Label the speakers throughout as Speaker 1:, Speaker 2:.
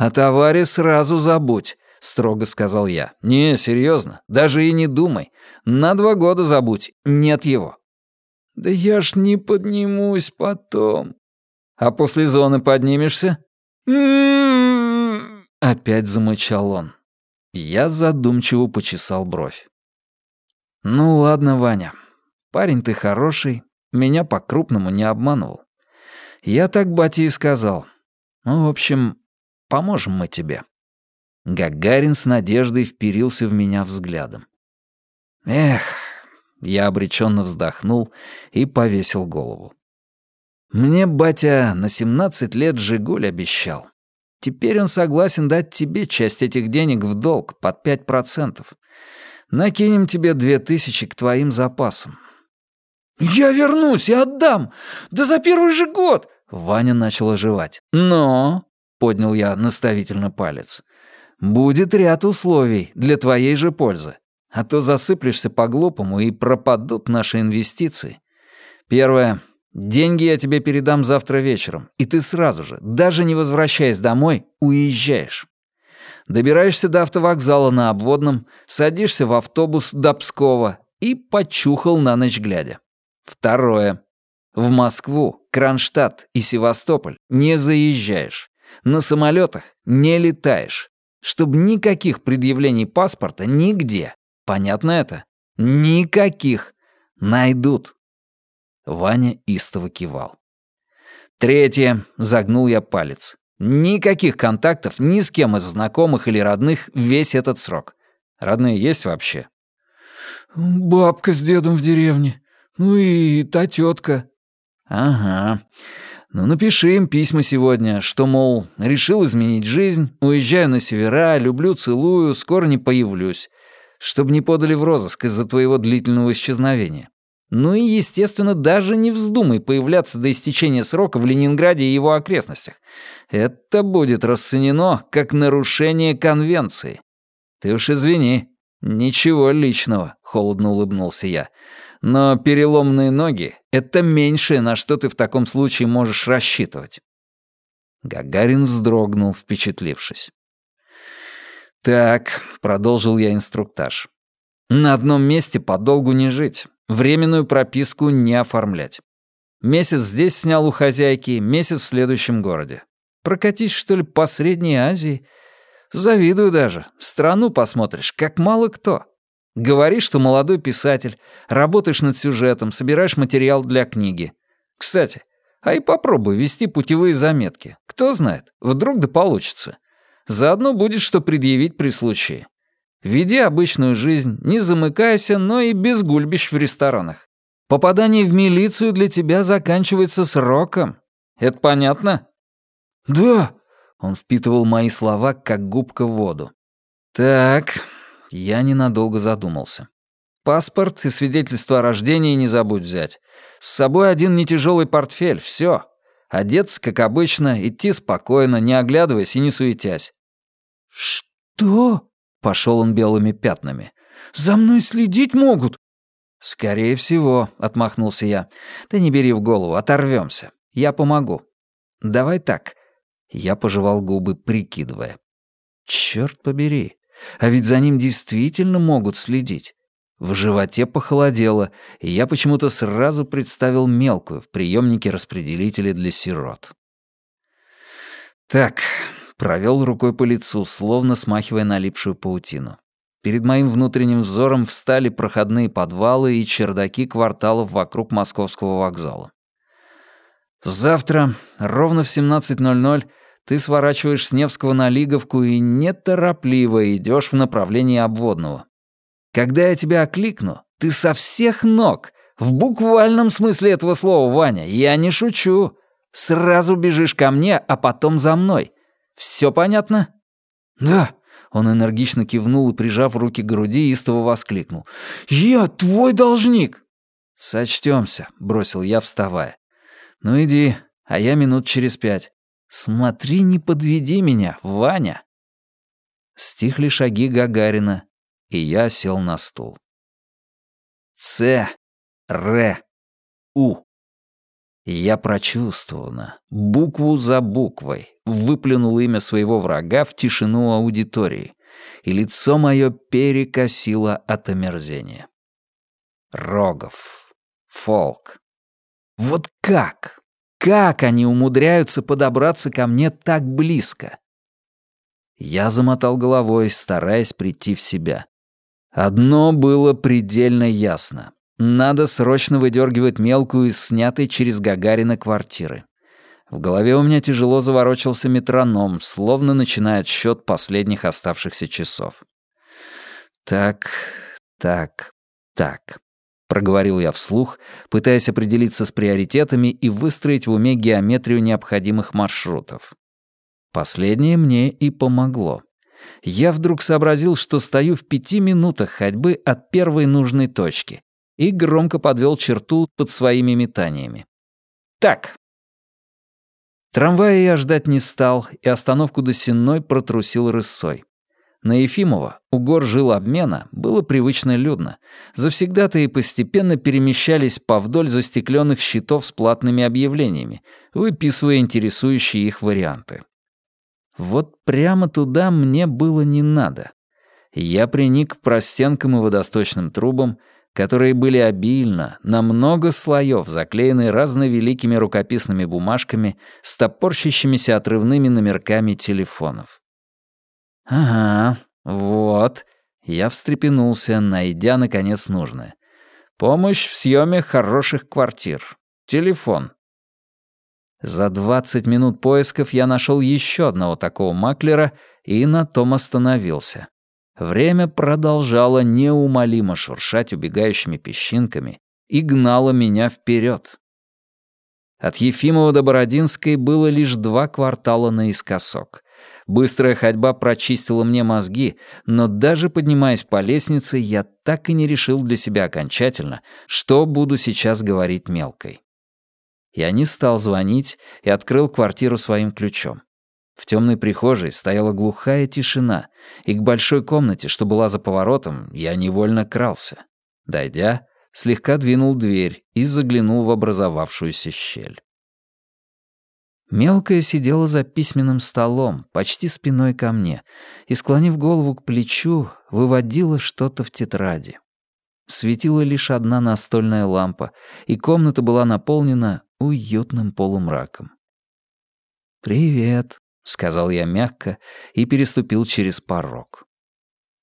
Speaker 1: «О товаре сразу забудь», — строго сказал я. «Не, серьезно, даже и не думай. На два года забудь, нет его». «Да я ж не поднимусь потом». «А после зоны поднимешься?» Опять замычал он. Я задумчиво почесал бровь. «Ну ладно, Ваня. Парень ты хороший, меня по-крупному не обманул. Я так бате и сказал. Ну, в общем, поможем мы тебе». Гагарин с надеждой вперился в меня взглядом. «Эх!» — я обреченно вздохнул и повесил голову. «Мне батя на семнадцать лет «Жигуль» обещал. Теперь он согласен дать тебе часть этих денег в долг под пять процентов. Накинем тебе две тысячи к твоим запасам».
Speaker 2: «Я вернусь и отдам! Да за первый же год!»
Speaker 1: Ваня начал оживать. «Но...» — поднял я наставительно палец. «Будет ряд условий для твоей же пользы. А то засыплешься по-глупому и пропадут наши инвестиции. Первое. Деньги я тебе передам завтра вечером, и ты сразу же, даже не возвращаясь домой, уезжаешь. Добираешься до автовокзала на обводном, садишься в автобус до Пскова и почухал на ночь глядя. Второе. В Москву, Кронштадт и Севастополь не заезжаешь. На самолетах не летаешь. Чтобы никаких предъявлений паспорта нигде. Понятно это? Никаких. Найдут. Ваня истово кивал. Третье. Загнул я палец. Никаких контактов ни с кем из знакомых или родных весь этот срок. Родные есть вообще?
Speaker 2: «Бабка с дедом в деревне. Ну и та тетка.
Speaker 1: «Ага. Ну, напиши им письма сегодня, что, мол, решил изменить жизнь, уезжаю на севера, люблю, целую, скоро не появлюсь, чтобы не подали в розыск из-за твоего длительного исчезновения. Ну и, естественно, даже не вздумай появляться до истечения срока в Ленинграде и его окрестностях. Это будет расценено как нарушение конвенции. Ты уж извини. Ничего личного, холодно улыбнулся я. Но переломные ноги — это меньшее, на что ты в таком случае можешь рассчитывать. Гагарин вздрогнул, впечатлившись. «Так», — продолжил я инструктаж. «На одном месте подолгу не жить. Временную прописку не оформлять. Месяц здесь снял у хозяйки, месяц в следующем городе. Прокатись, что ли, по Средней Азии? Завидую даже. Страну посмотришь, как мало кто. Говоришь, что молодой писатель, работаешь над сюжетом, собираешь материал для книги. Кстати, а и попробуй вести путевые заметки. Кто знает, вдруг да получится. Заодно будет что предъявить при случае. Веди обычную жизнь, не замыкайся, но и без гульбищ в ресторанах. Попадание в милицию для тебя заканчивается сроком. Это понятно?
Speaker 2: Да.
Speaker 1: Он впитывал мои слова, как губка в воду. Так, я ненадолго задумался. Паспорт и свидетельство о рождении не забудь взять. С собой один нетяжелый портфель, все. Одеться, как обычно, идти спокойно, не оглядываясь и не суетясь.
Speaker 2: «Что?»
Speaker 1: Пошел он белыми пятнами.
Speaker 2: «За мной следить могут?»
Speaker 1: «Скорее всего», — отмахнулся я. «Ты не бери в голову, оторвемся. Я помогу. Давай так». Я пожевал губы, прикидывая. «Черт побери, а ведь за ним действительно могут следить». В животе похолодело, и я почему-то сразу представил мелкую в приемнике распределителя для сирот. «Так, Провел рукой по лицу, словно смахивая налипшую паутину. Перед моим внутренним взором встали проходные подвалы и чердаки кварталов вокруг московского вокзала. «Завтра, ровно в 17.00, ты сворачиваешь с Невского на Лиговку и неторопливо идешь в направлении обводного. Когда я тебя окликну, ты со всех ног, в буквальном смысле этого слова, Ваня, я не шучу, сразу бежишь ко мне, а потом за мной. Все понятно?»
Speaker 2: «Да», —
Speaker 1: он энергично кивнул и, прижав руки к груди, истово воскликнул.
Speaker 2: «Я твой должник!»
Speaker 1: «Сочтёмся», — бросил я, вставая. «Ну иди, а я минут через пять. Смотри, не подведи меня, Ваня!» Стихли шаги Гагарина, и я сел на стул. Ц, Р, У. Я прочувствовано, букву за буквой, выплюнул имя своего врага в тишину аудитории, и лицо мое перекосило от омерзения. Рогов. Фолк. Вот как? Как они умудряются подобраться ко мне так близко? Я замотал головой, стараясь прийти в себя. Одно было предельно ясно. Надо срочно выдергивать мелкую из снятой через Гагарина квартиры. В голове у меня тяжело заворочился метроном, словно начинает счет последних оставшихся часов. «Так, так, так», — проговорил я вслух, пытаясь определиться с приоритетами и выстроить в уме геометрию необходимых маршрутов. Последнее мне и помогло. Я вдруг сообразил, что стою в пяти минутах ходьбы от первой нужной точки и громко подвел черту под своими метаниями. «Так, Трамвая я ждать не стал, и остановку до Сенной протрусил рысой. На Ефимова, у гор жил обмена, было привычно людно. Завсегда-то и постепенно перемещались повдоль застекленных щитов с платными объявлениями, выписывая интересующие их варианты. Вот прямо туда мне было не надо. Я приник к простенкам и водосточным трубам, которые были обильно, на много слоев заклеены разновеликими рукописными бумажками с топорщащимися отрывными номерками телефонов. «Ага, вот». Я встрепенулся, найдя, наконец, нужное. «Помощь в съеме хороших квартир. Телефон». За 20 минут поисков я нашел еще одного такого маклера и на том остановился. Время продолжало неумолимо шуршать убегающими песчинками и гнало меня вперед. От Ефимова до Бородинской было лишь два квартала наискосок. Быстрая ходьба прочистила мне мозги, но даже поднимаясь по лестнице, я так и не решил для себя окончательно, что буду сейчас говорить мелкой. Я не стал звонить и открыл квартиру своим ключом. В темной прихожей стояла глухая тишина, и к большой комнате, что была за поворотом, я невольно крался. Дойдя, слегка двинул дверь и заглянул в образовавшуюся щель. Мелкая сидела за письменным столом, почти спиной ко мне, и, склонив голову к плечу, выводила что-то в тетради. Светила лишь одна настольная лампа, и комната была наполнена уютным полумраком. «Привет», — сказал я мягко и переступил через порог.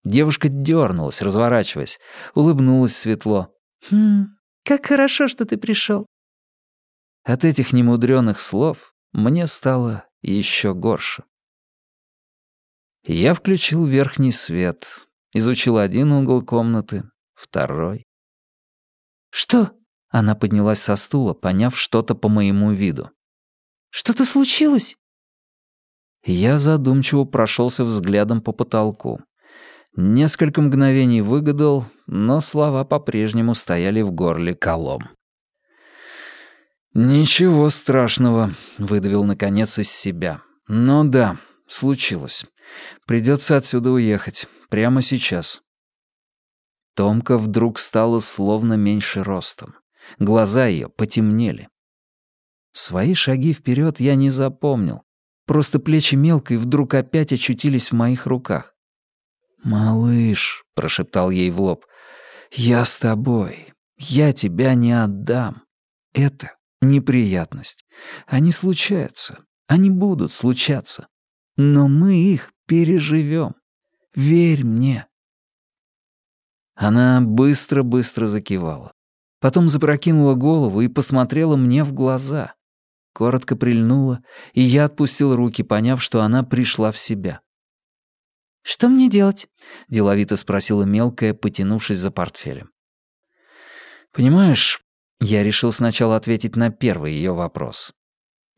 Speaker 1: Девушка дернулась, разворачиваясь, улыбнулась светло. «Хм, как хорошо, что ты пришел. От этих немудрёных слов мне стало еще горше. Я включил верхний свет, изучил один угол комнаты, второй. «Что?» — она поднялась со стула, поняв что-то по моему виду. «Что-то случилось?» Я задумчиво прошелся взглядом по потолку. Несколько мгновений выгадал, но слова по-прежнему стояли в горле колом. «Ничего страшного», — выдавил наконец из себя. «Ну да, случилось. Придется отсюда уехать. Прямо сейчас». Томка вдруг стала словно меньше ростом. Глаза ее потемнели. Свои шаги вперед я не запомнил, Просто плечи мелкой вдруг опять очутились в моих руках. «Малыш», — прошептал ей в лоб, — «я с тобой. Я тебя не отдам. Это неприятность. Они случаются. Они будут случаться. Но мы их переживем. Верь мне». Она быстро-быстро закивала. Потом запрокинула голову и посмотрела мне в глаза коротко прильнула, и я отпустил руки, поняв, что она пришла в себя. «Что мне делать?» — деловито спросила мелкая, потянувшись за портфелем. «Понимаешь, я решил сначала ответить на первый ее вопрос.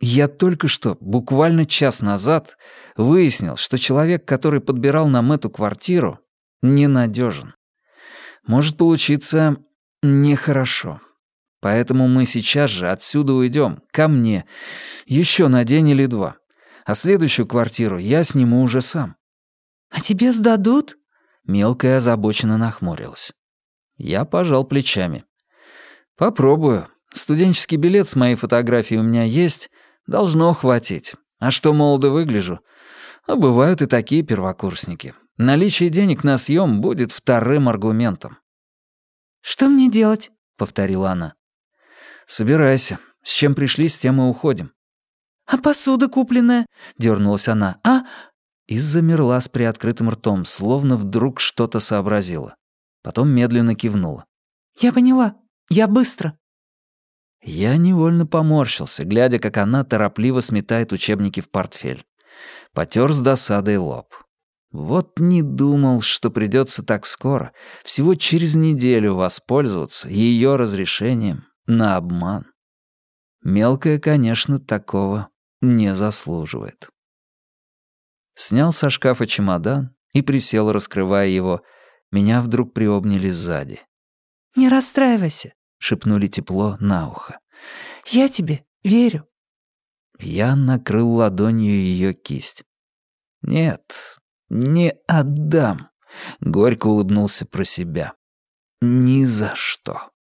Speaker 1: Я только что, буквально час назад, выяснил, что человек, который подбирал нам эту квартиру, ненадежен. Может получиться нехорошо. Поэтому мы сейчас же отсюда уйдем, ко мне, еще на день или два. А следующую квартиру я сниму уже сам». «А тебе сдадут?» Мелкая озабоченно нахмурилась. Я пожал плечами. «Попробую. Студенческий билет с моей фотографией у меня есть. Должно хватить. А что молодо выгляжу? А бывают и такие первокурсники. Наличие денег на съем будет вторым аргументом.
Speaker 3: «Что мне делать?» — повторила она.
Speaker 1: «Собирайся. С чем пришли, с тем и уходим».
Speaker 3: «А посуда купленная?» — дернулась она. «А...»
Speaker 1: И замерла с приоткрытым ртом, словно вдруг что-то сообразила. Потом медленно кивнула.
Speaker 3: «Я поняла. Я быстро».
Speaker 1: Я невольно поморщился, глядя, как она торопливо сметает учебники в портфель. Потер с досадой лоб. Вот не думал, что придется так скоро, всего через неделю воспользоваться ее разрешением на обман. Мелкая, конечно, такого не заслуживает. Снял со шкафа чемодан и присел, раскрывая его. Меня вдруг приобняли сзади.
Speaker 3: «Не расстраивайся», —
Speaker 1: шепнули тепло на ухо.
Speaker 3: «Я тебе верю».
Speaker 1: Я накрыл ладонью ее кисть. «Нет, не отдам», — горько улыбнулся про себя. «Ни за что».